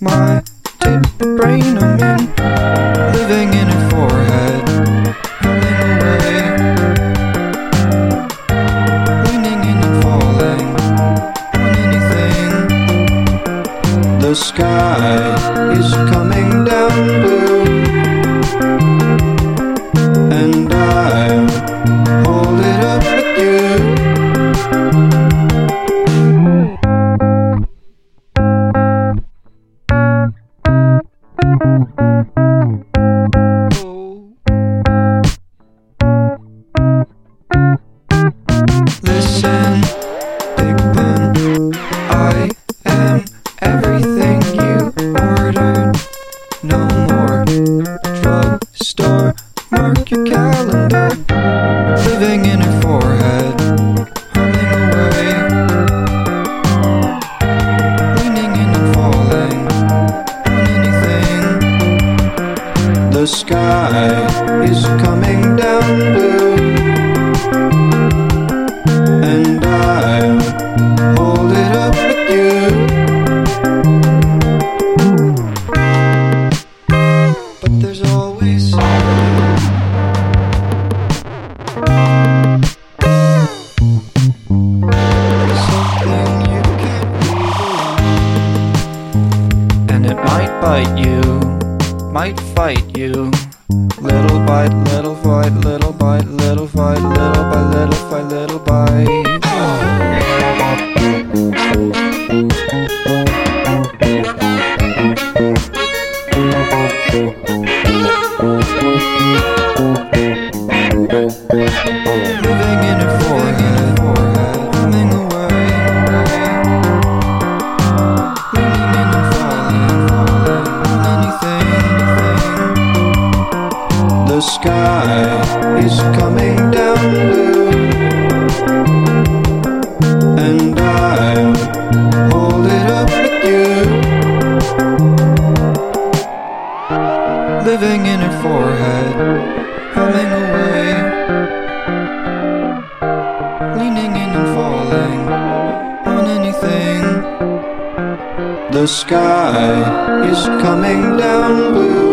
my, tip brain I'm in. Living in No more drugstore. Mark your calendar. Living in her forehead, humming away. Leaning in and falling on anything. The sky is coming down blue. Bite you, might fight you. Little bite, little fight, little bite, little fight, little by little fight, little bite. Living The sky is coming down blue, and I'll hold it up with you. Living in her forehead, humming away, leaning in and falling on anything. The sky is coming down blue,